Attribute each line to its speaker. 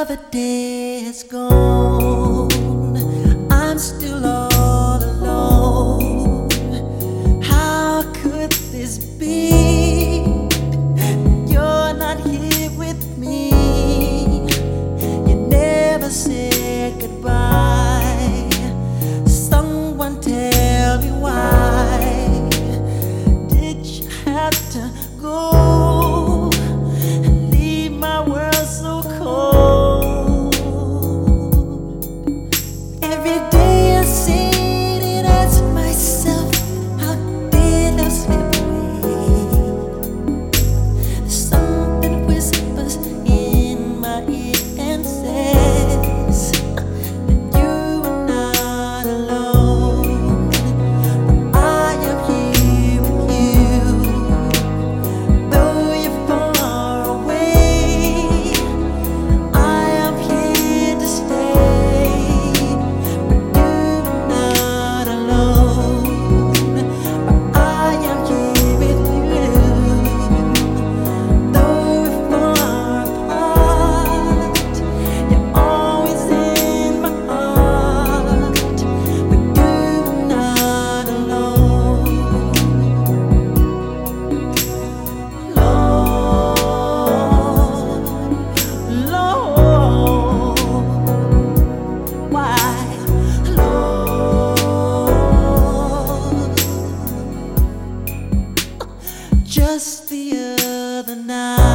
Speaker 1: Another day is gone. I'm still just the other night.